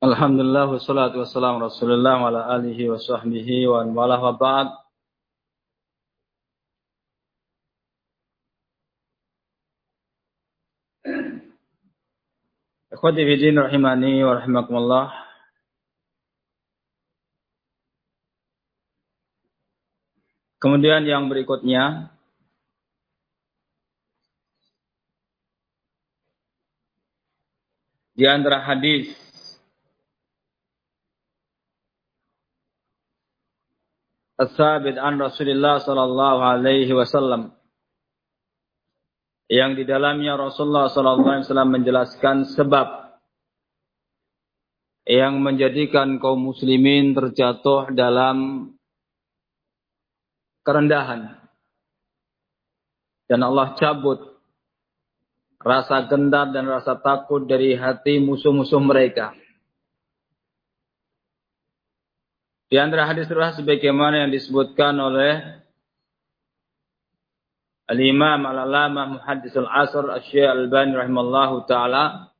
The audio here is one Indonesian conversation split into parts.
Alhamdulillah wassalatu wassalamu Rasulullah wa ala alihi wa sahbihi wa wala wa ba'd. Ikhwati fi din rahimani wa rahimakumullah. Kemudian yang berikutnya di antara hadis As-sabit an Rasulullah sallallahu alaihi wasallam yang di dalamnya Rasulullah sallallahu alaihi wasallam menjelaskan sebab yang menjadikan kaum muslimin terjatuh dalam kerendahan dan Allah cabut rasa gentar dan rasa takut dari hati musuh-musuh mereka. Di antara hadis riwayat sebagaimana yang disebutkan oleh Al-Imam Al-Alamah Muhaddis Al-Asr Asy-Syaikh Al-Albani rahimallahu taala.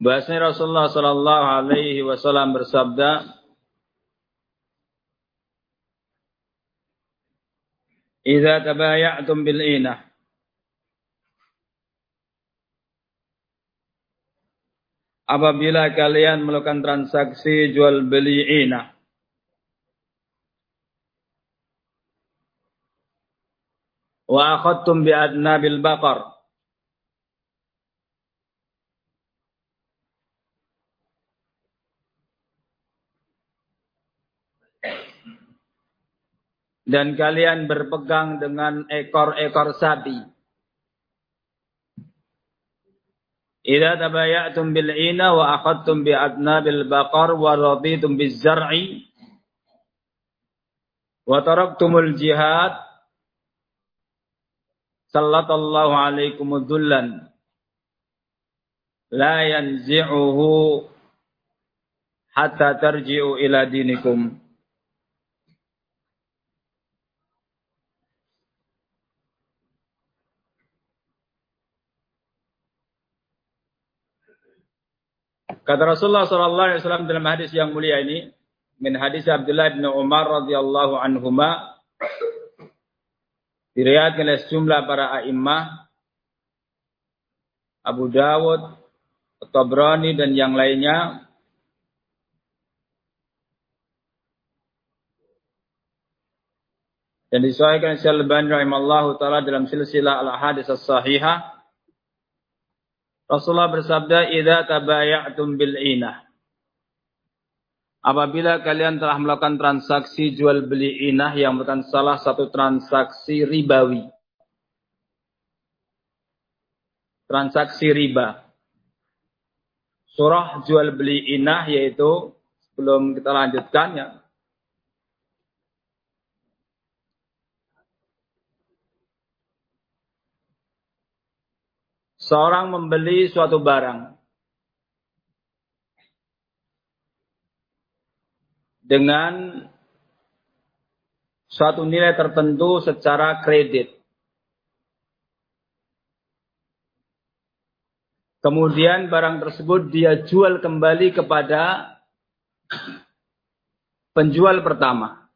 Bahasanya Rasulullah sallallahu alaihi wasallam bersabda Idza tabaya'tum bil inah Apabila kalian melakukan transaksi jual beli inah wa akhadtum bi adnabil baqar dan kalian berpegang dengan ekor-ekor sapi. Idza tabayatum bil ina wa akhadtum bi adnabil baqar wa raditum biz zar'i wa taraktumul jihad sallallahu alaikum dhullan la yanzi'uhu hatta tarji'u ila dinikum. Kata Rasulullah sallallahu alaihi wasallam dalam hadis yang mulia ini, min hadis Abdullah bin Umar radhiyallahu anhuma diriwayatkan oleh sejumlah para a'immah Abu Dawud, Tabrani dan yang lainnya dan disahihkan Syekh Al-Albani rahimallahu taala dalam silsilah al-hadis as-sahihah Rasulullah bersabda, "Idza tabaya'tum bil inah." Apabila kalian telah melakukan transaksi jual beli inah yang merupakan salah satu transaksi ribawi. Transaksi riba. Surah jual beli inah yaitu sebelum kita lanjutkan ya, seorang membeli suatu barang dengan suatu nilai tertentu secara kredit. Kemudian barang tersebut dia jual kembali kepada penjual pertama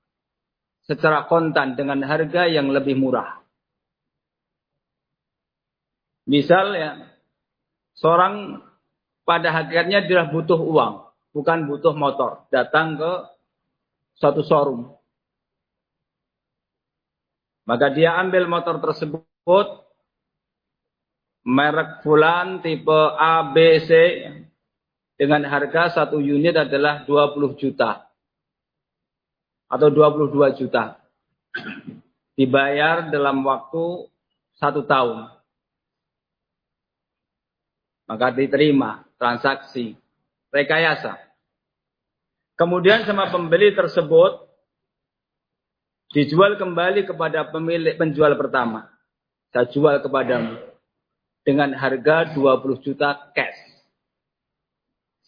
secara kontan dengan harga yang lebih murah. Misal ya, seorang pada hakikatnya dia butuh uang, bukan butuh motor. Datang ke suatu showroom. Maka dia ambil motor tersebut, merek fulan, tipe A, B, C, dengan harga satu unit adalah 20 juta. Atau 22 juta. Dibayar dalam waktu satu tahun maka diterima transaksi rekayasa. Kemudian sama pembeli tersebut dijual kembali kepada pemilik penjual pertama. Saya jual kepadamu dengan harga 20 juta cash.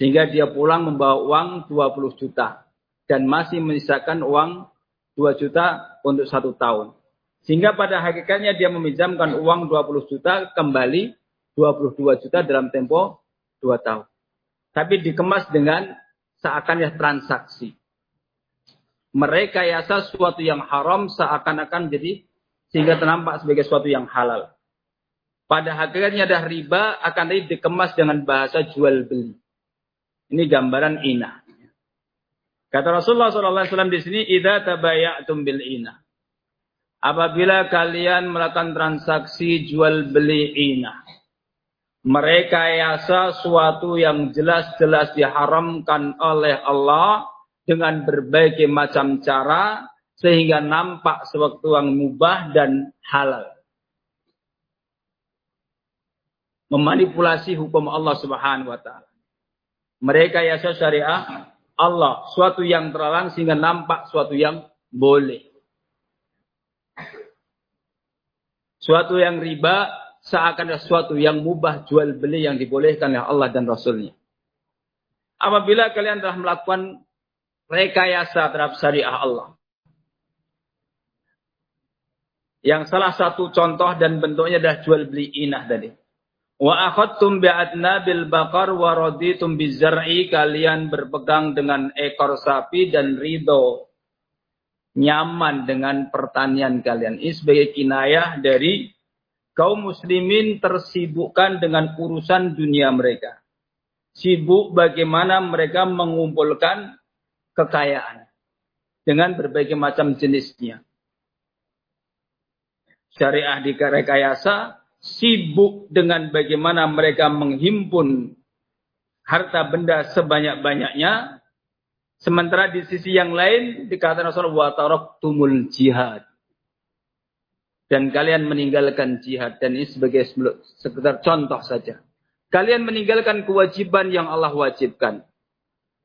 Sehingga dia pulang membawa uang 20 juta dan masih menyisakan uang 2 juta untuk satu tahun. Sehingga pada hakikatnya dia meminjamkan uang 20 juta kembali 22 juta dalam tempo 2 tahun. Tapi dikemas dengan seakan ya transaksi. Mereka yasa sesuatu yang haram seakan-akan jadi sehingga ternampak sebagai sesuatu yang halal. Pada hakikatnya dah riba akan dikemas dengan bahasa jual beli. Ini gambaran ina. Kata Rasulullah SAW di sini, "Idza tabayatum bil ina." Apabila kalian melakukan transaksi jual beli ina, mereka yasa suatu yang jelas-jelas diharamkan oleh Allah dengan berbagai macam cara sehingga nampak sewaktu yang mubah dan halal. Memanipulasi hukum Allah Subhanahu wa taala. Mereka ya syariah Allah, suatu yang terlarang sehingga nampak suatu yang boleh. Suatu yang riba seakan ada suatu yang mubah jual beli yang dibolehkan oleh Allah dan Rasulnya. Apabila kalian telah melakukan rekayasa terhadap syariah Allah. Yang salah satu contoh dan bentuknya adalah jual beli inah tadi. Wa akhadtum bi'adnabil baqar wa raditum bizar'i kalian berpegang dengan ekor sapi dan ridho nyaman dengan pertanian kalian. Ini sebagai kinayah dari kaum muslimin tersibukkan dengan urusan dunia mereka. Sibuk bagaimana mereka mengumpulkan kekayaan dengan berbagai macam jenisnya. Syariah di rekayasa sibuk dengan bagaimana mereka menghimpun harta benda sebanyak-banyaknya. Sementara di sisi yang lain dikatakan Rasulullah tumul jihad. Dan kalian meninggalkan jihad. Dan ini sebagai sekedar contoh saja. Kalian meninggalkan kewajiban yang Allah wajibkan.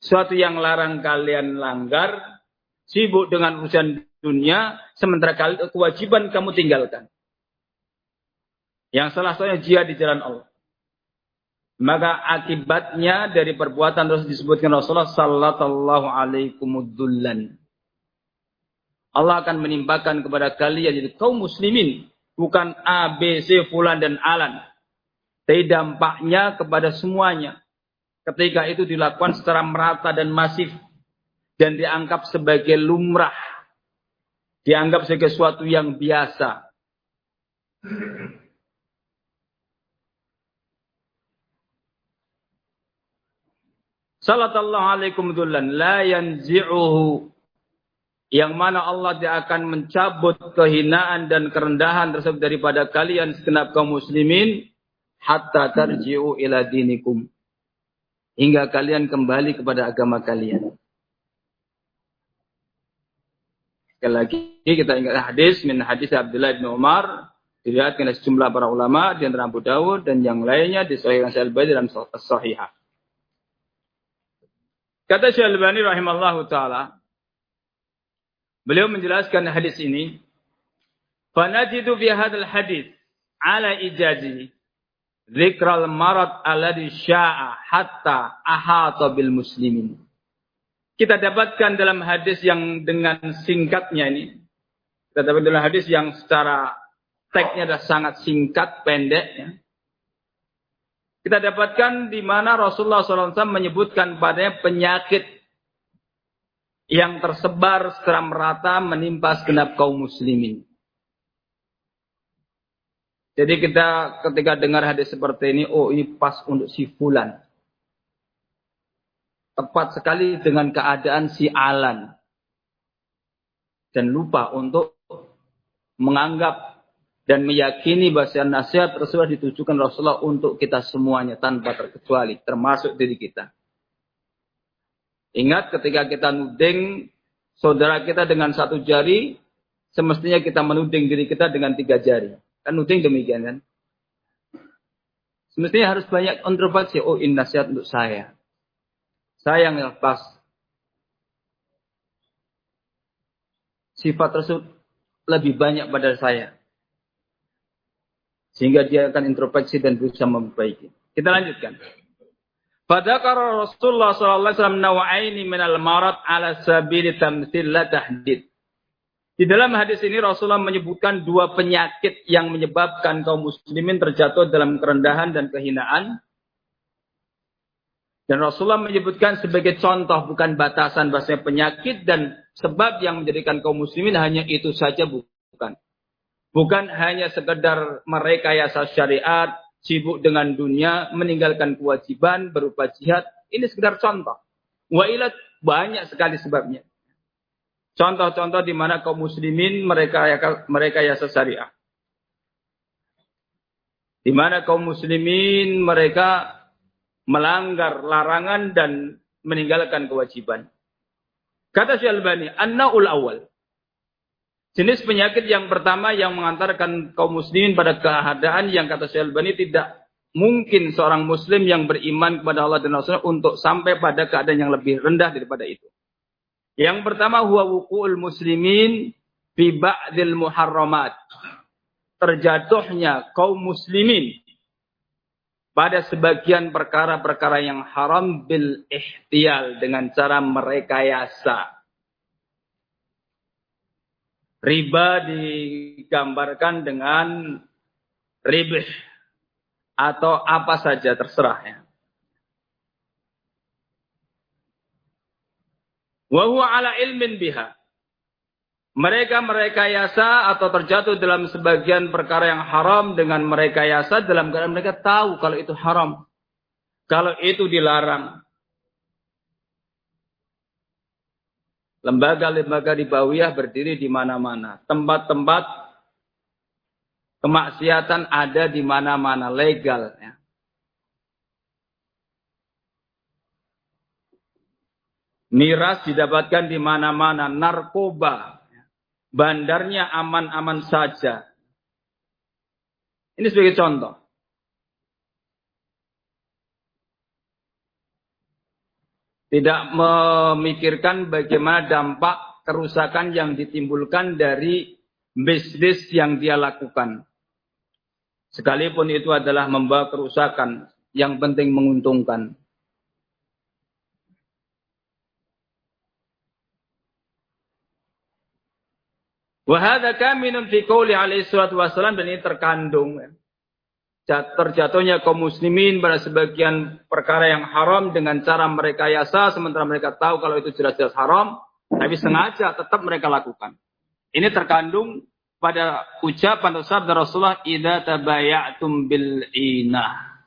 Suatu yang larang kalian langgar, sibuk dengan urusan dunia, sementara kewajiban kamu tinggalkan. Yang salah satunya jihad di jalan Allah. Maka akibatnya dari perbuatan terus disebutkan Rasulullah sallallahu alaihi wasallam. Allah akan menimpakan kepada kalian jadi kaum muslimin bukan A, B, C, fulan dan alan. Tapi dampaknya kepada semuanya ketika itu dilakukan secara merata dan masif dan dianggap sebagai lumrah, dianggap sebagai sesuatu yang biasa. Salatallahu alaikum dullan la yanzi'uhu yang mana Allah dia akan mencabut kehinaan dan kerendahan tersebut daripada kalian segenap kaum muslimin hatta tarji'u ila dinikum hingga kalian kembali kepada agama kalian. Sekali lagi kita ingat hadis min hadis Abdullah bin Umar diriwayatkan oleh sejumlah para ulama di antara Abu Dawud dan yang lainnya disahihkan Syekh Al-Albani dalam Sahihah. Kata Syekh Al-Albani rahimallahu taala beliau menjelaskan hadis ini fanajidu fi hadzal hadis ala ijazi Zikral marad alladhi sya'a hatta ahata bil muslimin. Kita dapatkan dalam hadis yang dengan singkatnya ini. Kita dapatkan dalam hadis yang secara teksnya adalah sangat singkat, pendek. Ya. Kita dapatkan di mana Rasulullah SAW menyebutkan padanya penyakit yang tersebar secara merata menimpa segenap kaum muslimin. Jadi kita ketika dengar hadis seperti ini, oh ini pas untuk si fulan. Tepat sekali dengan keadaan si Alan. Dan lupa untuk menganggap dan meyakini bahasa nasihat tersebut ditujukan Rasulullah untuk kita semuanya tanpa terkecuali, termasuk diri kita. Ingat ketika kita nuding saudara kita dengan satu jari, semestinya kita menuding diri kita dengan tiga jari. Kan nuding demikian kan. Semestinya harus banyak kontroversi. Oh ini nasihat untuk saya. Saya yang lepas. Sifat tersebut lebih banyak pada saya. Sehingga dia akan introspeksi dan berusaha memperbaiki. Kita lanjutkan. Fadakar Rasulullah sallallahu alaihi wasallam nawaini minal marad ala sabili tamthil tahdid. Di dalam hadis ini Rasulullah menyebutkan dua penyakit yang menyebabkan kaum muslimin terjatuh dalam kerendahan dan kehinaan. Dan Rasulullah menyebutkan sebagai contoh bukan batasan bahasanya penyakit dan sebab yang menjadikan kaum muslimin hanya itu saja bukan. Bukan hanya sekedar merekayasa syariat, sibuk dengan dunia, meninggalkan kewajiban berupa jihad. Ini sekedar contoh. Wa'ilat banyak sekali sebabnya. Contoh-contoh di mana kaum muslimin mereka mereka yasa syariah. Di mana kaum muslimin mereka melanggar larangan dan meninggalkan kewajiban. Kata Syalbani, an-naul awal. Jenis penyakit yang pertama yang mengantarkan kaum muslimin pada keadaan yang kata Syekh Albani tidak mungkin seorang muslim yang beriman kepada Allah dan Rasulnya untuk sampai pada keadaan yang lebih rendah daripada itu. Yang pertama huwa wuku'ul muslimin fi ba'dil muharramat. Terjatuhnya kaum muslimin pada sebagian perkara-perkara yang haram bil ihtiyal dengan cara merekayasa Riba digambarkan dengan ribih atau apa saja terserah ya. Wa ala ilmin biha. Mereka merekayasa atau terjatuh dalam sebagian perkara yang haram dengan merekayasa dalam keadaan mereka tahu kalau itu haram. Kalau itu dilarang. Lembaga-lembaga di Bawiyah berdiri di mana-mana. Tempat-tempat kemaksiatan ada di mana-mana. Legal. Ya. Miras didapatkan di mana-mana. Narkoba. Bandarnya aman-aman saja. Ini sebagai contoh. Tidak memikirkan bagaimana dampak kerusakan yang ditimbulkan dari bisnis yang dia lakukan. Sekalipun itu adalah membawa kerusakan, yang penting menguntungkan. Wahada kaminun fi qawli alaihi salatu wassalam dan ini terkandung terjatuhnya kaum muslimin pada sebagian perkara yang haram dengan cara mereka yasa sementara mereka tahu kalau itu jelas-jelas haram tapi sengaja tetap mereka lakukan. Ini terkandung pada ucapan sabda Rasulullah idza tabayatum bil inah.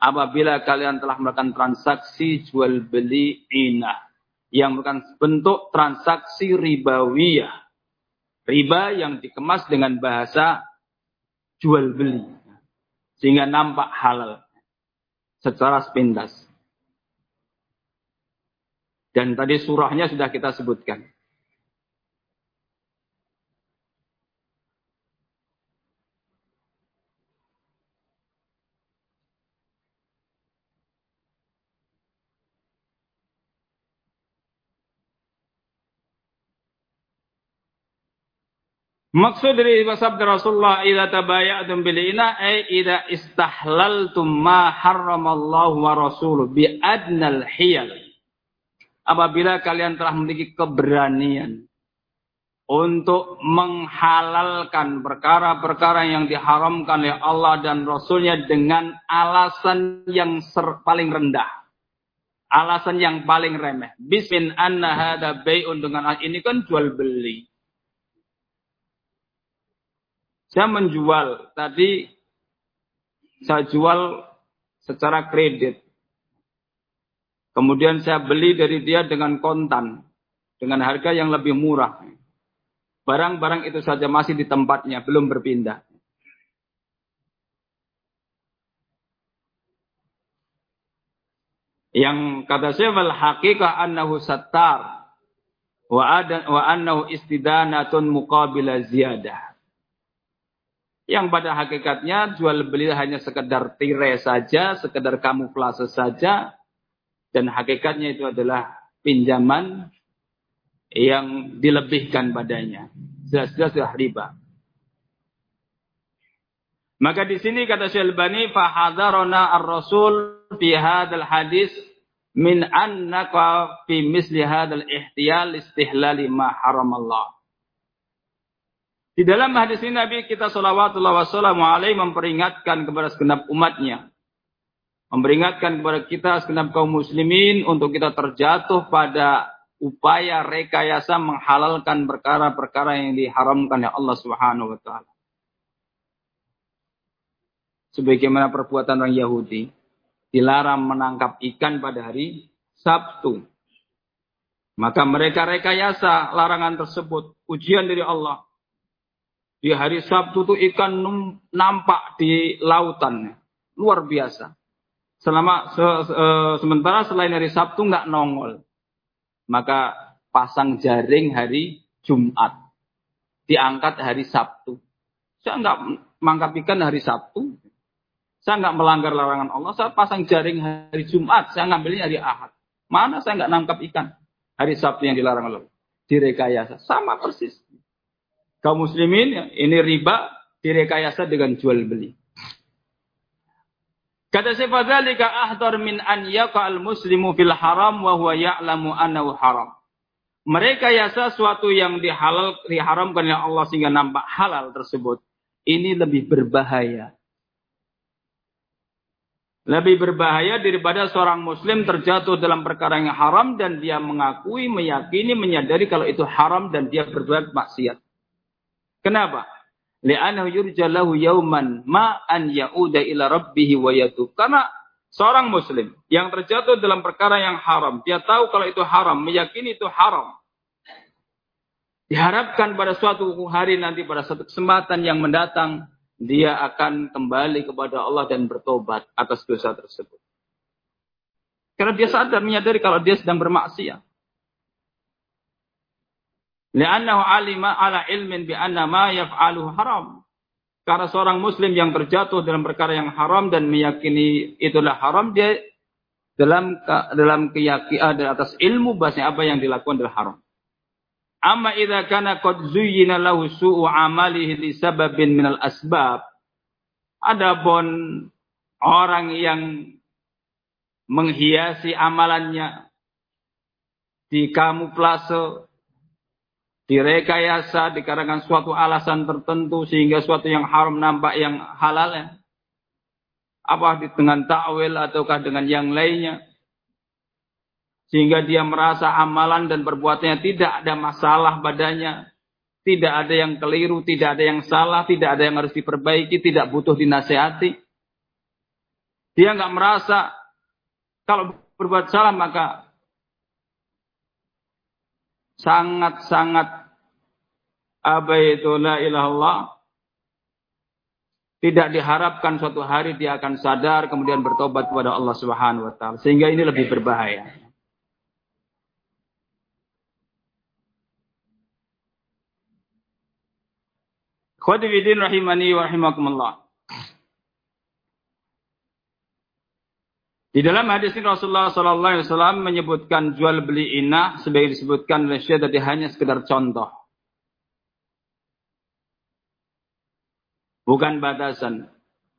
Apabila kalian telah melakukan transaksi jual beli inah yang merupakan bentuk transaksi ribawiyah. Riba yang dikemas dengan bahasa jual beli sehingga nampak halal secara sepintas. Dan tadi surahnya sudah kita sebutkan. Maksud dari sabda Rasulullah idza tabaya'tum bil ina ay idza istahlaltum ma harramallahu wa rasuluh bi adnal hiyal. Apabila kalian telah memiliki keberanian untuk menghalalkan perkara-perkara yang diharamkan oleh Allah dan Rasulnya dengan alasan yang ser paling rendah. Alasan yang paling remeh. Bismin anna hadha bay'un dengan ini kan jual beli saya menjual tadi saya jual secara kredit. Kemudian saya beli dari dia dengan kontan. Dengan harga yang lebih murah. Barang-barang itu saja masih di tempatnya, belum berpindah. Yang kata saya wal haqiqah annahu sattar wa wa annahu istidanatun muqabila ziyadah. Yang pada hakikatnya jual beli hanya sekedar tirai saja, sekedar kamuflase saja. Dan hakikatnya itu adalah pinjaman yang dilebihkan padanya. Jelas-jelas sudah riba. Maka di sini kata Syalbani fahadarona ar-rasul fi hadzal hadis min annaka fi misli hadzal ihtiyal istihlali ma haramallah. Di dalam hadis ini Nabi kita salawatullah wassalamu alaihi memperingatkan kepada segenap umatnya. Memperingatkan kepada kita segenap kaum muslimin untuk kita terjatuh pada upaya rekayasa menghalalkan perkara-perkara yang diharamkan oleh Allah Subhanahu wa taala sebagaimana perbuatan orang Yahudi dilarang menangkap ikan pada hari Sabtu. Maka mereka rekayasa larangan tersebut, ujian dari Allah. Di hari Sabtu itu ikan nampak di lautan, luar biasa. Selama se, se, sementara selain hari Sabtu nggak nongol, maka pasang jaring hari Jumat, diangkat hari Sabtu. Saya nggak mangkap ikan hari Sabtu, saya nggak melanggar larangan Allah, saya pasang jaring hari Jumat, saya ngambilnya hari Ahad. Mana saya nggak nangkap ikan hari Sabtu yang dilarang Allah? Direkayasa, sama persis. Kaum muslimin, ini riba direkayasa dengan jual beli. Kata sifadzalika ahdar min an al muslimu fil haram wa huwa ya'lamu annahu haram. Mereka yasa suatu yang dihalal diharamkan oleh Allah sehingga nampak halal tersebut. Ini lebih berbahaya lebih berbahaya daripada seorang muslim terjatuh dalam perkara yang haram dan dia mengakui, meyakini, menyadari kalau itu haram dan dia berbuat maksiat. Kenapa? Li'anahu yurjalahu yauman ma an ya'uda ila rabbih wa yatub. Karena seorang muslim yang terjatuh dalam perkara yang haram, dia tahu kalau itu haram, meyakini itu haram. Diharapkan pada suatu hari nanti pada suatu kesempatan yang mendatang dia akan kembali kepada Allah dan bertobat atas dosa tersebut. Karena dia sadar menyadari kalau dia sedang bermaksiat. Li'annahu alima ala ilmin bi anna ma yaf'aluhu haram. Karena seorang muslim yang terjatuh dalam perkara yang haram dan meyakini itulah haram, dia dalam dalam keyakinan atas ilmu bahasanya apa yang dilakukan adalah haram. Amma idza kana qad zuyyina lahu su'u amalihi li sababin minal asbab. Adapun orang yang menghiasi amalannya di kamuflase, direkayasa dikarenakan suatu alasan tertentu sehingga suatu yang haram nampak yang halal ya. Apa dengan ta'wil ataukah dengan yang lainnya sehingga dia merasa amalan dan perbuatannya tidak ada masalah padanya. Tidak ada yang keliru, tidak ada yang salah, tidak ada yang harus diperbaiki, tidak butuh dinasehati. Dia nggak merasa kalau berbuat salah maka sangat-sangat apa itu la ilallah tidak diharapkan suatu hari dia akan sadar kemudian bertobat kepada Allah Subhanahu wa taala sehingga ini lebih berbahaya. Khwadifidin rahimani wa rahimakumullah. Di dalam hadis ini Rasulullah Sallallahu Alaihi Wasallam menyebutkan jual beli inah sebagai disebutkan oleh Syekh tadi hanya sekedar contoh. Bukan batasan.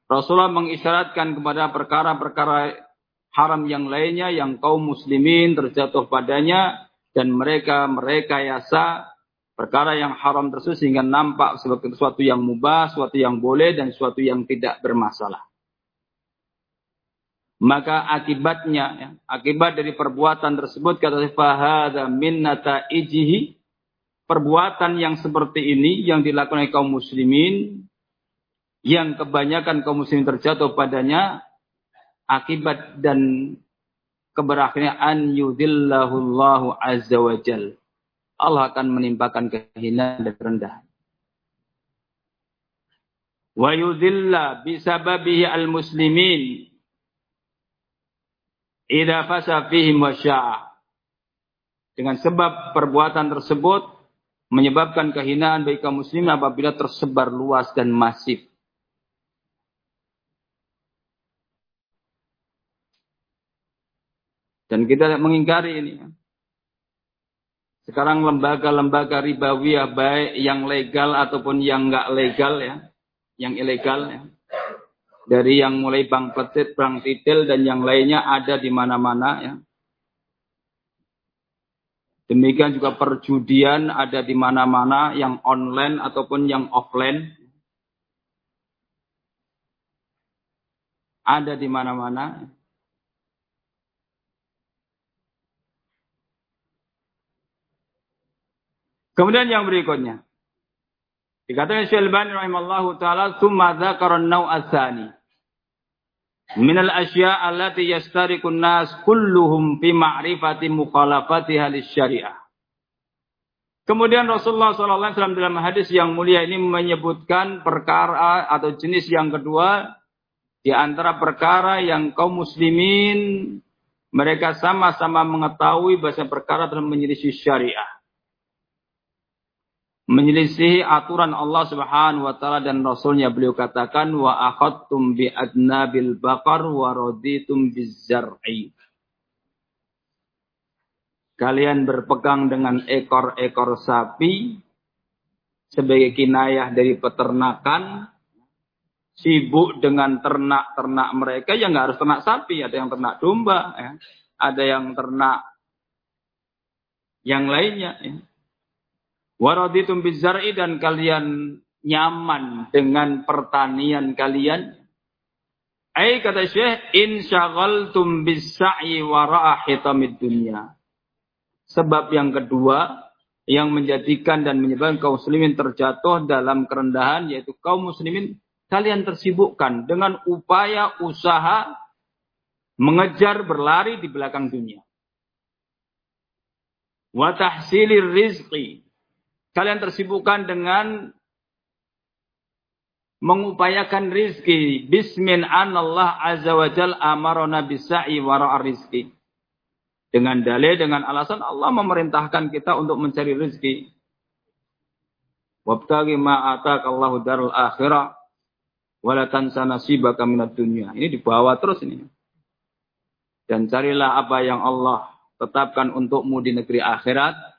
Rasulullah mengisyaratkan kepada perkara-perkara haram yang lainnya yang kaum muslimin terjatuh padanya dan mereka mereka yasa perkara yang haram tersebut sehingga nampak sebagai sesuatu yang mubah, sesuatu yang boleh dan sesuatu yang tidak bermasalah. Maka akibatnya, ya, akibat dari perbuatan tersebut kata fahada minnata ijihi perbuatan yang seperti ini yang dilakukan oleh kaum muslimin yang kebanyakan kaum muslimin terjatuh padanya akibat dan keberakhiran an yudillahullahu azza wa jalla Allah akan menimpakan kehinaan dan rendah. Wa yudhilla bisababihi al-muslimin idza fasa fihim wa sya'a. Dengan sebab perbuatan tersebut menyebabkan kehinaan bagi kaum muslimin apabila tersebar luas dan masif. Dan kita mengingkari ini. Sekarang lembaga-lembaga ribawiyah baik yang legal ataupun yang enggak legal ya, yang ilegal ya. Dari yang mulai bang petit, bang titil, dan yang lainnya ada di mana-mana. Ya. Demikian juga perjudian ada di mana-mana, yang online ataupun yang offline. Ada di mana-mana. Kemudian yang berikutnya. Dikatakan Syalbani rahimallahu taala tsumma dzakara an-naw' Min al-asya' allati yastariku an-nas kulluhum fi ma'rifati mukhalafatiha syariah Kemudian Rasulullah SAW dalam hadis yang mulia ini menyebutkan perkara atau jenis yang kedua di antara perkara yang kaum muslimin mereka sama-sama mengetahui bahasa perkara dalam menyelisih syariah menyelisihi aturan Allah Subhanahu wa taala dan rasulnya. Beliau katakan wa akhadtum bi adnabil baqar wa raditum bizzar'i Kalian berpegang dengan ekor-ekor sapi sebagai kinayah dari peternakan sibuk dengan ternak-ternak mereka. Yang nggak harus ternak sapi ada yang ternak domba ya. ada yang ternak yang lainnya ya Waraditum bizar'i dan kalian nyaman dengan pertanian kalian. Ai kata Syekh, insyaghaltum bis-sa'i wara'a hitamid dunya. Sebab yang kedua yang menjadikan dan menyebabkan kaum muslimin terjatuh dalam kerendahan yaitu kaum muslimin kalian tersibukkan dengan upaya usaha mengejar berlari di belakang dunia. Wa tahsilir rizqi Kalian tersibukkan dengan mengupayakan rizki. Bismin Allah azza wa jal amarona bisa'i wara'a rizki. Dengan dalil, dengan alasan Allah memerintahkan kita untuk mencari rizki. Wabtagi ma'atakallahu darul akhirah. Wala tansa nasibaka minat dunia. Ini dibawa terus ini. Dan carilah apa yang Allah tetapkan untukmu di negeri akhirat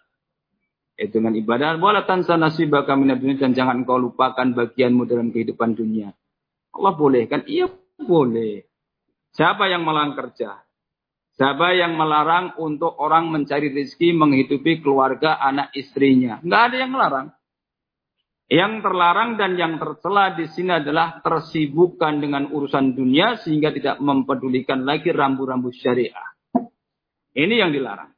dengan ibadah. Wala tansa nasibaka minad dunia dan jangan kau lupakan bagianmu dalam kehidupan dunia. Allah boleh kan? Iya boleh. Siapa yang melarang kerja? Siapa yang melarang untuk orang mencari rezeki menghidupi keluarga anak istrinya? Enggak ada yang melarang. Yang terlarang dan yang tercela di sini adalah tersibukkan dengan urusan dunia sehingga tidak mempedulikan lagi rambu-rambu syariah. Ini yang dilarang.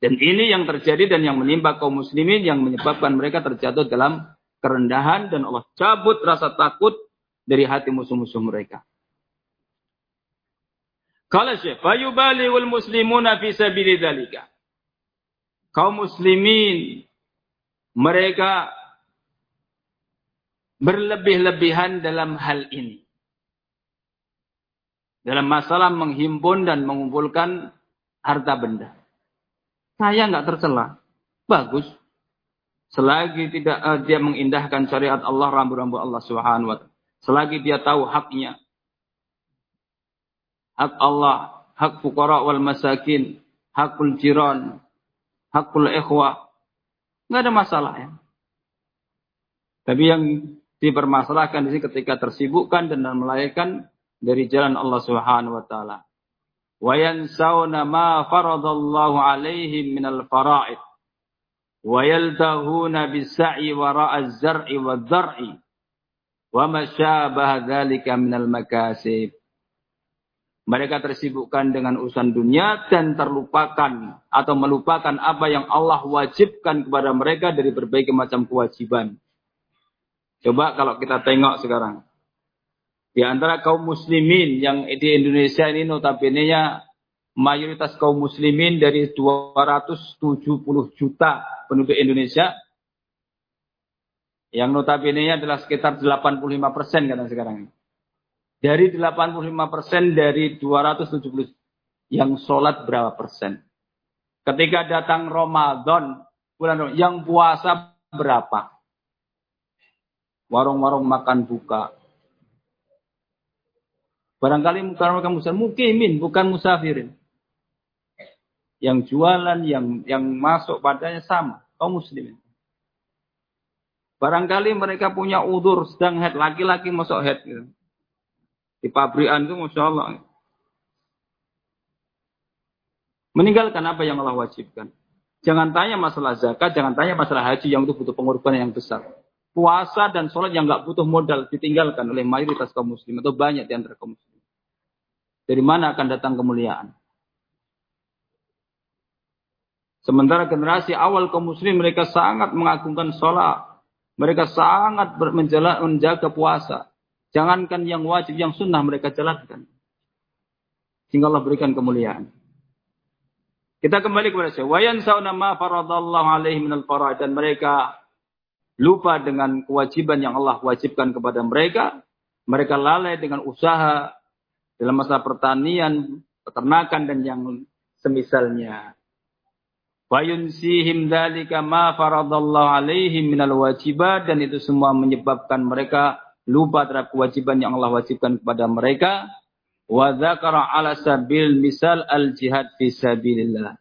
Dan ini yang terjadi dan yang menimpa kaum muslimin yang menyebabkan mereka terjatuh dalam kerendahan dan Allah cabut rasa takut dari hati musuh-musuh mereka. Kalau Syekh, wal muslimuna fi sabili. Kaum muslimin mereka berlebih-lebihan dalam hal ini. Dalam masalah menghimpun dan mengumpulkan harta benda. Saya nggak tercela. Bagus. Selagi tidak uh, dia mengindahkan syariat Allah, rambu-rambu Allah Subhanahu wa taala. Selagi dia tahu haknya. Hak Allah, hak fuqara wal masakin, hakul jiran, hakul ikhwah. Nggak ada masalah ya. Tapi yang dipermasalahkan di sini ketika tersibukkan dan melahirkan dari jalan Allah Subhanahu wa taala ma faradallahu alaihim minal fara'id wa yaltahuna bis-sa'i wara'a az-zar'i wadh-dhar'i wa ma syabaha dzalika minal makasib mereka tersibukkan dengan urusan dunia dan terlupakan atau melupakan apa yang Allah wajibkan kepada mereka dari berbagai macam kewajiban. Coba kalau kita tengok sekarang. Di antara kaum muslimin yang di Indonesia ini notabene-nya mayoritas kaum muslimin dari 270 juta penduduk Indonesia yang notabene-nya adalah sekitar 85 persen kata sekarang ini. Dari 85 persen dari 270 yang sholat berapa persen? Ketika datang Ramadan, bulan yang puasa berapa? Warung-warung makan buka, Barangkali bukan orang musafir, mukimin, bukan musafirin. Yang jualan, yang yang masuk padanya sama, kaum muslimin. Barangkali mereka punya udur sedang head, laki-laki masuk head. Gitu. Di pabrikan itu Masya Allah. Meninggalkan apa yang Allah wajibkan. Jangan tanya masalah zakat, jangan tanya masalah haji yang itu butuh pengorbanan yang besar. Puasa dan sholat yang nggak butuh modal ditinggalkan oleh mayoritas kaum muslim atau banyak di antara kaum muslim. Dari mana akan datang kemuliaan? Sementara generasi awal kaum muslim mereka sangat mengagungkan sholat. Mereka sangat menjaga puasa. Jangankan yang wajib, yang sunnah mereka jalankan. Sehingga Allah berikan kemuliaan. Kita kembali kepada saya. Wayan sauna ma faradallahu alaihi minal dan mereka lupa dengan kewajiban yang Allah wajibkan kepada mereka. Mereka lalai dengan usaha dalam masa pertanian, peternakan dan yang semisalnya. Wayunsihim dalika ma faradallahu alaihim minal wajibat dan itu semua menyebabkan mereka lupa terhadap kewajiban yang Allah wajibkan kepada mereka wa dzakara ala sabil misal al jihad fi sabilillah.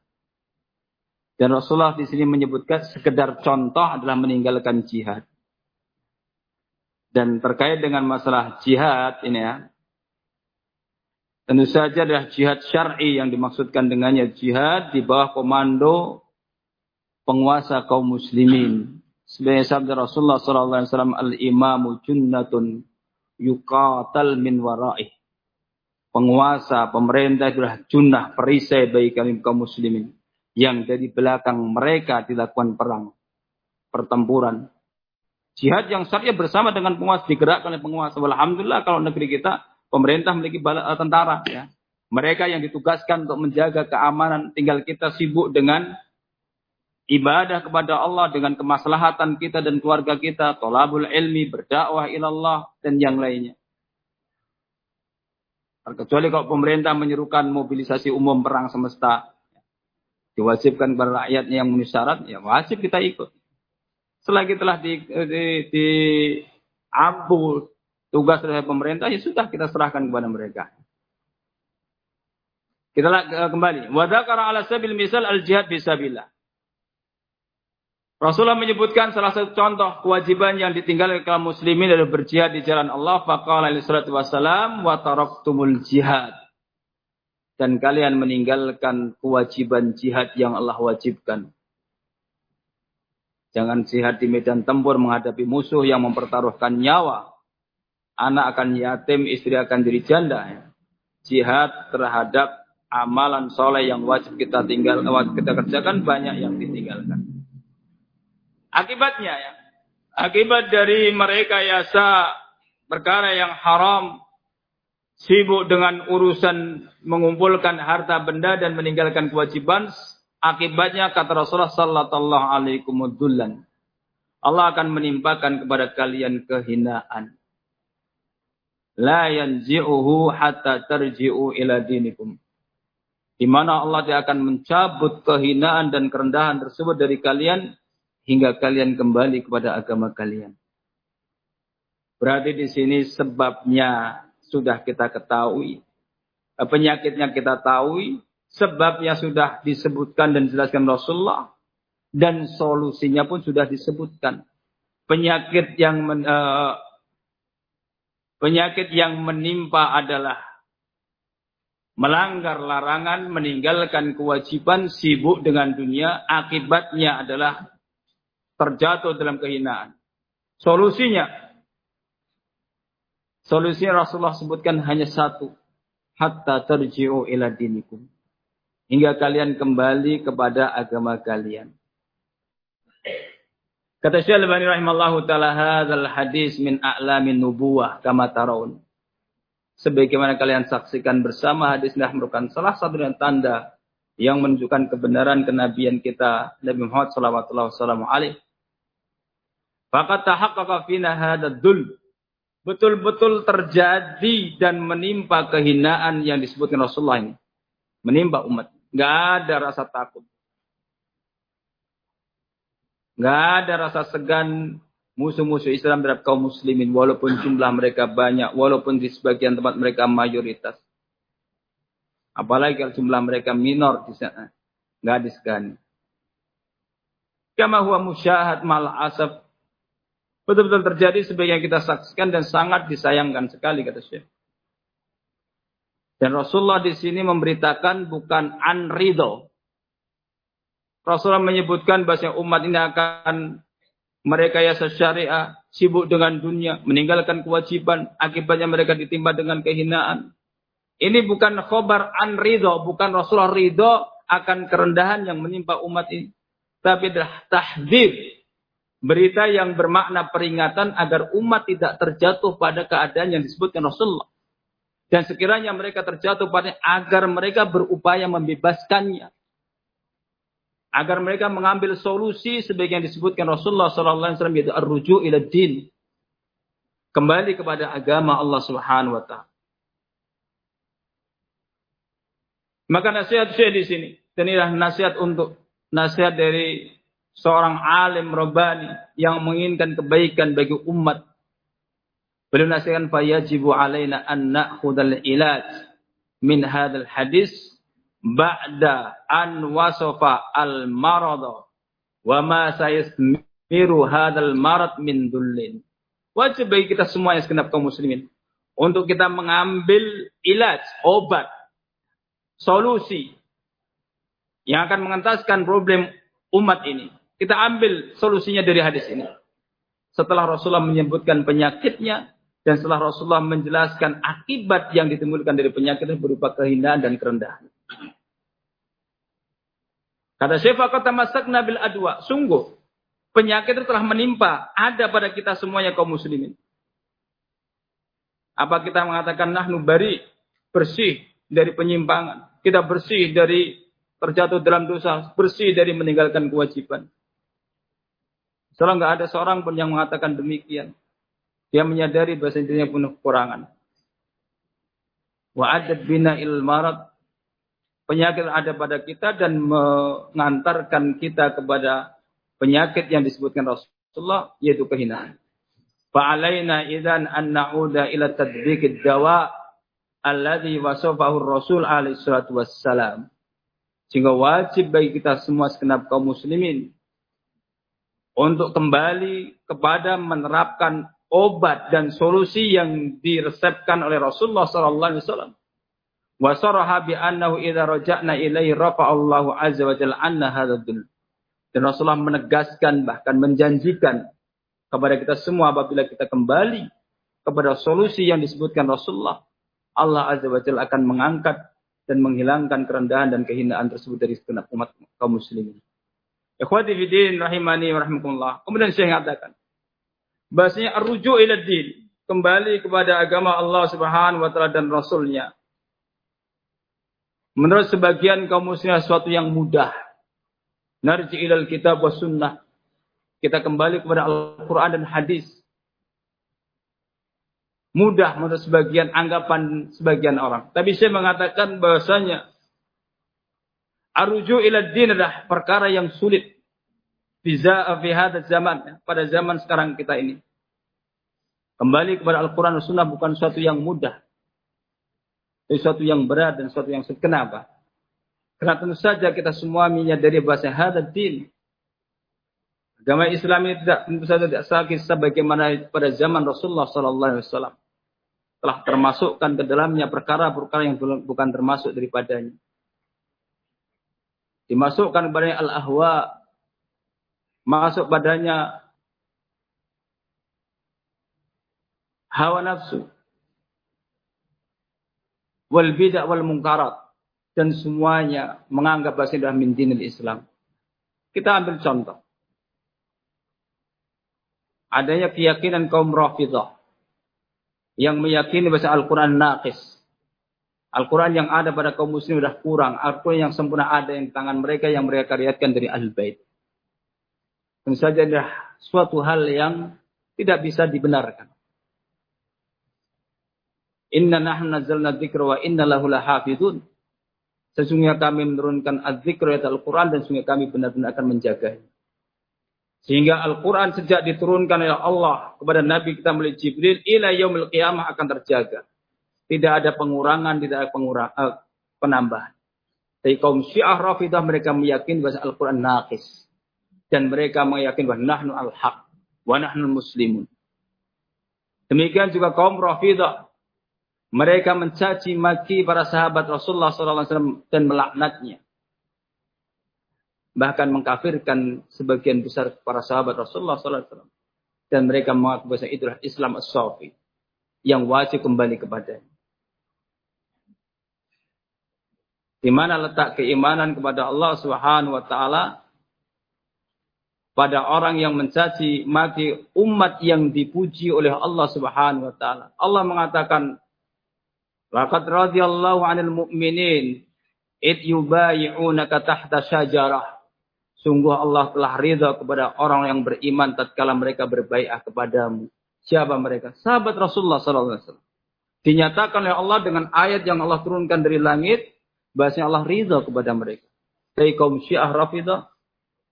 Dan Rasulullah di sini menyebutkan sekedar contoh adalah meninggalkan jihad. Dan terkait dengan masalah jihad ini ya. Tentu saja adalah jihad syar'i yang dimaksudkan dengannya jihad di bawah komando penguasa kaum muslimin. Sebagai sabda Rasulullah SAW, al-imamu junnatun yuqatal min wara'ih penguasa, pemerintah adalah junah perisai bagi kami kaum muslimin. Yang dari belakang mereka dilakukan perang, pertempuran. Jihad yang syariah bersama dengan penguasa digerakkan oleh penguasa. Alhamdulillah kalau negeri kita pemerintah memiliki bala, eh, tentara ya. Mereka yang ditugaskan untuk menjaga keamanan tinggal kita sibuk dengan ibadah kepada Allah dengan kemaslahatan kita dan keluarga kita, tolabul ilmi, berdakwah ilallah dan yang lainnya. Kecuali kalau pemerintah menyerukan mobilisasi umum perang semesta. Diwajibkan kepada rakyatnya yang memenuhi syarat, ya wajib kita ikut. Selagi telah di, di, di ampu tugas dari pemerintah, ya sudah kita serahkan kepada mereka. Kita kembali. Wadakara ala sabil misal al-jihad bisabillah. Rasulullah menyebutkan salah satu contoh kewajiban yang ditinggalkan kaum muslimin adalah berjihad di jalan Allah. Faqala alaihi salatu wassalam wa taraktumul jihad. Dan kalian meninggalkan kewajiban jihad yang Allah wajibkan. Jangan jihad di medan tempur menghadapi musuh yang mempertaruhkan nyawa. Anak akan yatim, istri akan jadi janda. Jihad terhadap amalan soleh yang wajib kita tinggal, wajib kita kerjakan banyak yang ditinggalkan. Akibatnya ya. Akibat dari mereka yasa perkara yang haram sibuk dengan urusan mengumpulkan harta benda dan meninggalkan kewajiban akibatnya kata Rasulullah sallallahu alaihi wasallam Allah akan menimpakan kepada kalian kehinaan la yanzi'uhu hatta tarji'u ila dinikum di mana Allah dia akan mencabut kehinaan dan kerendahan tersebut dari kalian hingga kalian kembali kepada agama kalian. Berarti di sini sebabnya sudah kita ketahui. Penyakitnya kita tahu, sebabnya sudah disebutkan dan dijelaskan Rasulullah dan solusinya pun sudah disebutkan. Penyakit yang men, uh, penyakit yang menimpa adalah melanggar larangan, meninggalkan kewajiban, sibuk dengan dunia, akibatnya adalah terjatuh dalam kehinaan. Solusinya, solusinya Rasulullah sebutkan hanya satu. Hatta terji'u ila dinikum. Hingga kalian kembali kepada agama kalian. Kata Syekh Al-Bani rahimallahu taala hadzal hadis min a'lamin nubuwah kama tarawun. Sebagaimana kalian saksikan bersama hadis ini merupakan salah satu dari tanda yang menunjukkan kebenaran kenabian kita Nabi Muhammad sallallahu alaihi Fakat tahaqqaqa fina hadzal Betul-betul terjadi dan menimpa kehinaan yang disebutkan Rasulullah ini. Menimpa umat. Gak ada rasa takut. Gak ada rasa segan musuh-musuh Islam terhadap kaum muslimin. Walaupun jumlah mereka banyak. Walaupun di sebagian tempat mereka mayoritas. Apalagi kalau jumlah mereka minor di sana. Gak disegani. Kama huwa musyahad mal asaf betul-betul terjadi sebagai yang kita saksikan dan sangat disayangkan sekali kata Syekh. Dan Rasulullah di sini memberitakan bukan anrido. Rasulullah menyebutkan bahwa umat ini akan mereka ya syariah, sibuk dengan dunia, meninggalkan kewajiban, akibatnya mereka ditimpa dengan kehinaan. Ini bukan khobar anrido, bukan Rasulullah ridho akan kerendahan yang menimpa umat ini. Tapi adalah tahdir. Berita yang bermakna peringatan agar umat tidak terjatuh pada keadaan yang disebutkan Rasulullah. Dan sekiranya mereka terjatuh pada agar mereka berupaya membebaskannya. Agar mereka mengambil solusi sebagai yang disebutkan Rasulullah SAW yaitu ar-ruju ila din. Kembali kepada agama Allah Subhanahu wa taala. Maka nasihat saya di sini, dan nasihat untuk nasihat dari seorang alim robbani yang menginginkan kebaikan bagi umat Beliau nasihatkan fayajibu alaina an na'khudhal ilaj min hadzal hadis ba'da an wasafa al marad wa ma sayasmiru hadzal marad min dullin. Wajib bagi kita semua yang segenap kaum muslimin untuk kita mengambil ilaj, obat, solusi yang akan mengentaskan problem umat ini. Kita ambil solusinya dari hadis ini. Setelah Rasulullah menyebutkan penyakitnya, dan setelah Rasulullah menjelaskan akibat yang ditimbulkan dari penyakit itu berupa kehinaan dan kerendahan. Kata Syekh kata masak nabil adwa. Sungguh, penyakit itu telah menimpa. Ada pada kita semuanya kaum muslimin. Apa kita mengatakan nahnu bari, bersih dari penyimpangan. Kita bersih dari terjatuh dalam dosa. Bersih dari meninggalkan kewajiban. Setelah nggak ada seorang pun yang mengatakan demikian. Dia menyadari bahasa dirinya punya kekurangan. Wa bina il marad. Penyakit ada pada kita dan mengantarkan kita kepada penyakit yang disebutkan Rasulullah yaitu kehinaan. Fa'alaina idzan an na'uda ila tadbiqid dawa alladhi wasafahu Rasul alaihi salatu wassalam. Sehingga wajib bagi kita semua segenap kaum muslimin untuk kembali kepada menerapkan obat dan solusi yang diresepkan oleh Rasulullah sallallahu alaihi wasallam. Wa saraha bi annahu idza raja'na ilaihi rafa'allahu azza wa jalla anna hadzal Dan Rasulullah menegaskan bahkan menjanjikan kepada kita semua apabila kita kembali kepada solusi yang disebutkan Rasulullah, Allah azza wa jalla akan mengangkat dan menghilangkan kerendahan dan kehinaan tersebut dari segenap umat kaum muslimin. Ikhwati fiddin rahimani wa rahmatullah. Kemudian saya mengatakan, Bahasanya arruju ila din. Kembali kepada agama Allah subhanahu wa ta'ala dan Rasulnya. Menurut sebagian kaum muslimin sesuatu yang mudah. Narji ilal kitab wa sunnah. Kita kembali kepada Al-Quran dan hadis. Mudah menurut sebagian anggapan sebagian orang. Tapi saya mengatakan bahasanya. Arruju ila din adalah perkara yang sulit Bisa fi zaman pada zaman sekarang kita ini. Kembali kepada Al-Quran dan Sunnah bukan suatu yang mudah. Itu suatu yang berat dan suatu yang sulit. Kenapa? Karena tentu saja kita semua menyadari bahasa hadat din. Agama Islam ini tidak tentu saja tidak sakit sebagaimana pada zaman Rasulullah Sallallahu Alaihi Wasallam telah termasukkan ke dalamnya perkara-perkara yang bukan termasuk daripadanya. Dimasukkan kepada al-ahwa, masuk padanya hawa nafsu wal bid'ah wal munkarat dan semuanya menganggap bahasa adalah min Islam. Kita ambil contoh. Adanya keyakinan kaum Rafidah yang meyakini bahasa Al-Quran naqis. Al-Quran yang ada pada kaum muslim sudah kurang. Al-Quran yang sempurna ada yang tangan mereka yang mereka riatkan dari Al-Bait. Tentu saja adalah suatu hal yang tidak bisa dibenarkan. Inna nahnu nazzalna dzikra wa inna lahu lahafidun. Sesungguhnya kami menurunkan az-zikra yaitu Al-Quran dan sesungguhnya kami benar-benar akan menjaga. Sehingga Al-Quran sejak diturunkan oleh Allah kepada Nabi kita melalui Jibril, ila yaumil qiyamah akan terjaga. Tidak ada pengurangan, tidak ada pengurang, uh, penambahan. Tapi kaum Syiah Rafidah mereka meyakini bahwa Al-Quran naqis dan mereka meyakini bahwa nahnu al-haq wa nahnu muslimun. Demikian juga kaum Rafidah Mereka mencaci maki para sahabat Rasulullah SAW dan melaknatnya. Bahkan mengkafirkan sebagian besar para sahabat Rasulullah SAW. Dan mereka mengaku bahwa itulah Islam as-Safi. Yang wajib kembali kepadanya. Di mana letak keimanan kepada Allah Subhanahu wa taala pada orang yang mencaci maki umat yang dipuji oleh Allah Subhanahu wa taala. Allah mengatakan Laqad radhiyallahu 'anil mu'minin id yubayi'unaka tahta syajarah. Sungguh Allah telah ridha kepada orang yang beriman tatkala mereka berbaiat kepadamu. Siapa mereka? Sahabat Rasulullah sallallahu alaihi wasallam. Dinyatakan oleh Allah dengan ayat yang Allah turunkan dari langit, bahasanya Allah ridha kepada mereka. Dari kaum Syiah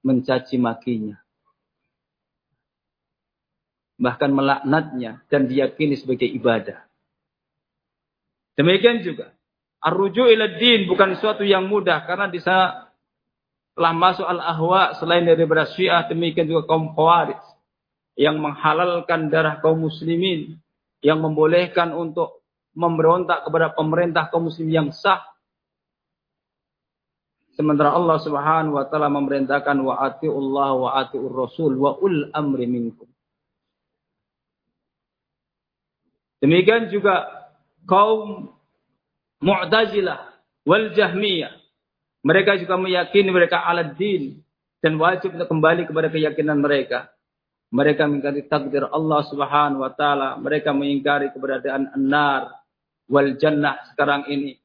mencaci makinya. Bahkan melaknatnya dan diyakini sebagai ibadah. Demikian juga. Arruju ila din bukan sesuatu yang mudah. Karena di sana telah masuk al-ahwa selain dari syiah. Demikian juga kaum khawarij. Yang menghalalkan darah kaum muslimin. Yang membolehkan untuk memberontak kepada pemerintah kaum muslim yang sah. Sementara Allah Subhanahu wa taala memerintahkan wa Allah wa atiur rasul wa ul amri minkum. Demikian juga kaum Mu'tazilah wal Jahmiyah. Mereka juga meyakini mereka alat din dan wajib untuk kembali kepada keyakinan mereka. Mereka mengingkari takdir Allah Subhanahu wa taala, mereka mengingkari keberadaan an-nar wal jannah sekarang ini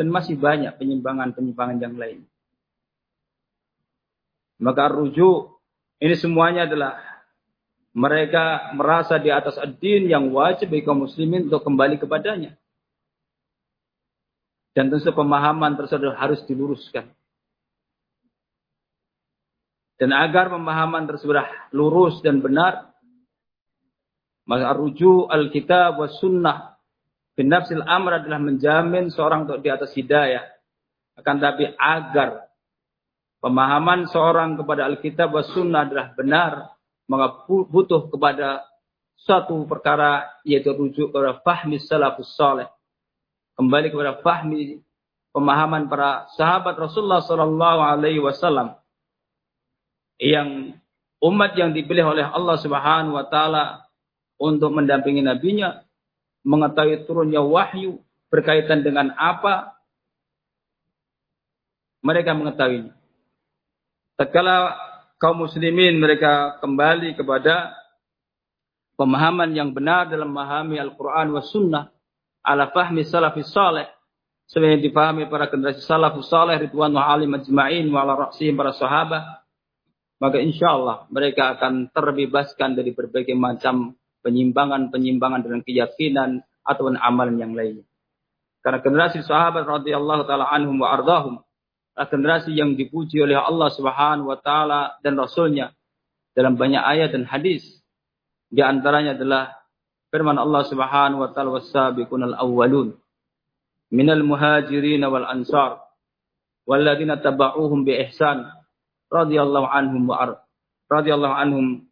dan masih banyak penyimpangan-penyimpangan yang lain. Maka rujuk ini semuanya adalah mereka merasa di atas ad-din yang wajib bagi kaum muslimin untuk kembali kepadanya. Dan tentu pemahaman tersebut harus diluruskan. Dan agar pemahaman tersebut lurus dan benar, maka rujuk Alkitab wa sunnah bin nafsil amr adalah menjamin seorang untuk di atas hidayah. Akan tapi agar pemahaman seorang kepada Alkitab wa sunnah adalah benar, maka butuh kepada satu perkara yaitu rujuk kepada fahmi salafus saleh. Kembali kepada fahmi pemahaman para sahabat Rasulullah sallallahu alaihi wasallam yang umat yang dipilih oleh Allah Subhanahu wa taala untuk mendampingi nabinya mengetahui turunnya wahyu berkaitan dengan apa mereka mengetahuinya. Tatkala kaum muslimin mereka kembali kepada pemahaman yang benar dalam memahami Al-Quran wa sunnah ala fahmi salafis salih sebenarnya dipahami para generasi salafus salih ridwan wa alim ajma'in wa ala ra'sihim para sahabat maka insya Allah mereka akan terbebaskan dari berbagai macam penyimpangan-penyimpangan dengan keyakinan ataupun amalan yang lainnya. Karena generasi sahabat radhiyallahu taala anhum wa generasi yang dipuji oleh Allah Subhanahu wa taala dan rasulnya dalam banyak ayat dan hadis. Di antaranya adalah firman Allah Subhanahu wa taala was-sabiqunal awwalun minal muhajirin wal ansar walladzina tabauhum bi ihsan radhiyallahu anhum wa radhiyallahu anhum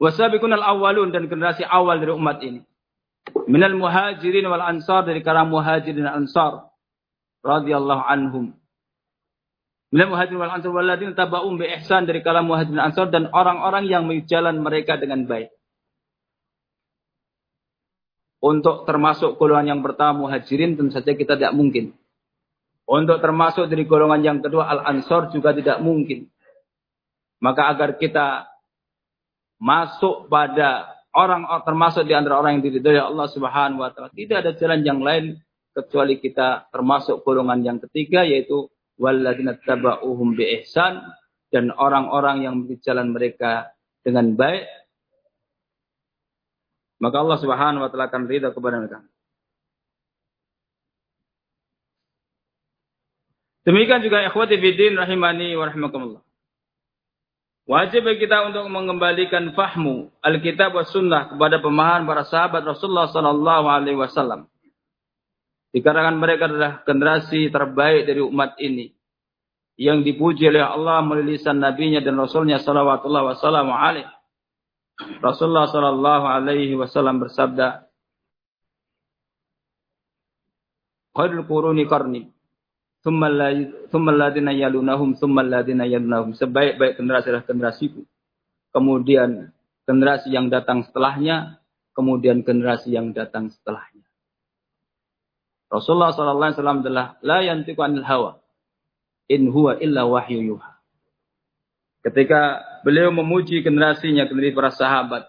wasabiqunal awwalun dan generasi awal dari umat ini. Minal muhajirin wal ansar dari kalangan muhajirin dan ansar. Radhiyallahu anhum. Minal muhajirin wal ansar walladzina tabauhum bi ihsan dari kalangan muhajirin dan ansar dan orang-orang yang jalan mereka dengan baik. Untuk termasuk golongan yang pertama muhajirin tentu saja kita tidak mungkin. Untuk termasuk dari golongan yang kedua al-ansar juga tidak mungkin. Maka agar kita masuk pada orang termasuk di antara orang yang diridhoi Allah Subhanahu wa taala. Tidak ada jalan yang lain kecuali kita termasuk golongan yang ketiga yaitu walladzina tabauhum bi ihsan dan orang-orang yang berjalan mereka dengan baik maka Allah Subhanahu wa taala akan ridha kepada mereka. Demikian juga ikhwati fiddin rahimani wa rahimakumullah. Wajib bagi kita untuk mengembalikan fahmu Alkitab wa Sunnah kepada pemahaman para sahabat Rasulullah Sallallahu Alaihi Wasallam. Dikarenakan mereka adalah generasi terbaik dari umat ini yang dipuji oleh Allah melalui lisan nabinya dan rasulnya sallallahu wasallam alaih. Rasulullah Shallallahu Alaihi Wasallam bersabda, "Khairul quruni qarni, thumma alladziina yalunahum, thumma alladziina yalunahum." Sebaik-baik generasi adalah generasiku. Kemudian generasi yang datang setelahnya, kemudian generasi yang datang setelahnya. Rasulullah Shallallahu Alaihi Wasallam adalah la yantiqu anil hawa, in huwa illa wahyu yuha. Ketika beliau memuji generasinya, generasi para sahabat.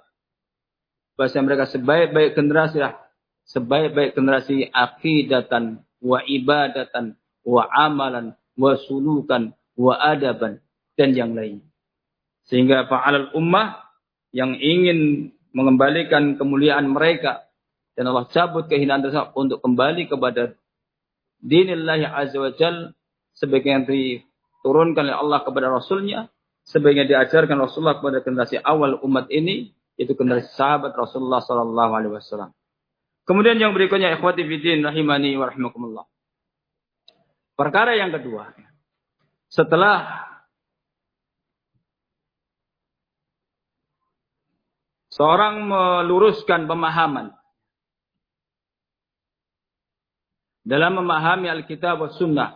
Bahasa mereka sebaik-baik generasi lah. Sebaik-baik generasi akidatan, wa ibadatan, wa amalan, wa sulukan, wa adaban, dan yang lain. Sehingga fa'alal ummah yang ingin mengembalikan kemuliaan mereka dan Allah cabut kehinaan tersebut untuk kembali kepada dinillahi azza wa jal sebagian diturunkan oleh Allah kepada Rasulnya Sebaiknya diajarkan Rasulullah kepada generasi awal umat ini, itu generasi sahabat Rasulullah Sallallahu Alaihi Wasallam. Kemudian yang berikutnya, ikhwati fidin rahimani wa rahimakumullah. Perkara yang kedua, setelah seorang meluruskan pemahaman dalam memahami Alkitab dan Sunnah,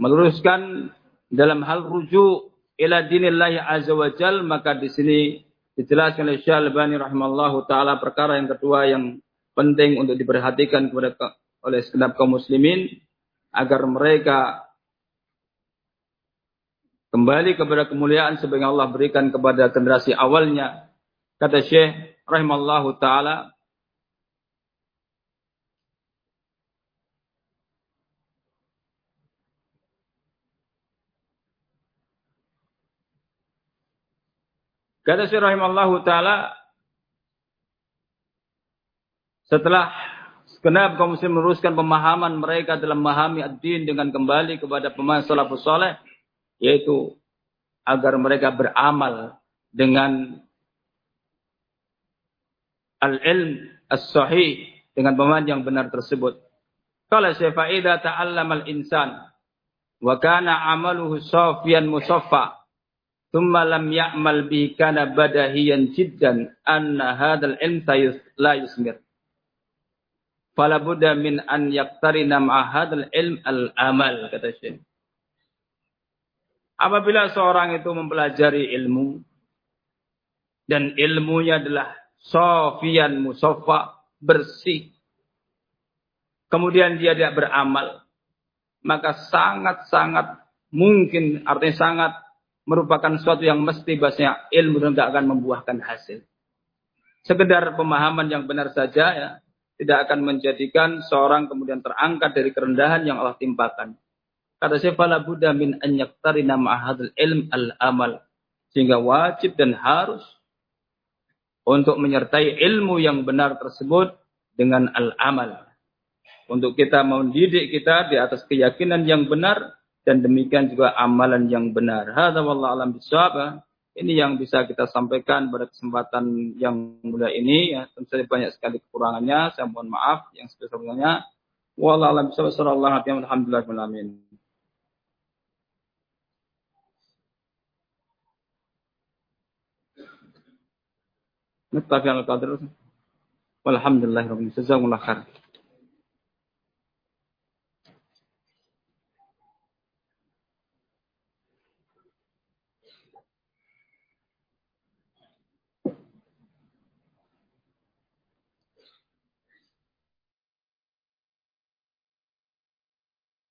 meluruskan dalam hal rujuk ila dinillahi azza wa maka di sini dijelaskan oleh Syekh Albani rahimallahu taala perkara yang kedua yang penting untuk diperhatikan kepada oleh segenap kaum muslimin agar mereka kembali kepada kemuliaan sebagai Allah berikan kepada generasi awalnya. Kata Syekh rahimallahu taala Kata Syekh rahimallahu taala setelah segenap kaum muslim meluruskan pemahaman mereka dalam memahami ad-din dengan kembali kepada pemahaman salafus saleh yaitu agar mereka beramal dengan al-ilm as-sahih dengan pemahaman yang benar tersebut. Qala Syekh Fa'idha ta'allama al-insan wa kana amaluhu safiyan musaffa Thumma lam ya'mal bihi kana badahiyan jiddan anna hadzal ilm la yusmir. Fala budda min an yaqtarina ma'a hadzal ilm al-amal kata Syekh. Apabila seorang itu mempelajari ilmu dan ilmunya adalah sofian musaffa bersih kemudian dia tidak beramal maka sangat-sangat mungkin artinya sangat merupakan suatu yang mesti bahasanya ilmu tidak akan membuahkan hasil. Sekedar pemahaman yang benar saja ya, tidak akan menjadikan seorang kemudian terangkat dari kerendahan yang Allah timpakan. Kata saya, fala buddha min an yaktarina ma'ahadul ilm al-amal. Sehingga wajib dan harus untuk menyertai ilmu yang benar tersebut dengan al-amal. Untuk kita mendidik kita di atas keyakinan yang benar dan demikian juga amalan yang benar. Hadza wallahu alam bisawab. Ini yang bisa kita sampaikan pada kesempatan yang mulia ini ya. Tentu saja banyak sekali kekurangannya. Saya mohon maaf yang sebesar-besarnya. Wallahu alam bisawab. Sallallahu alaihi wa alhamdulillah al-qadr. Walhamdulillah khair.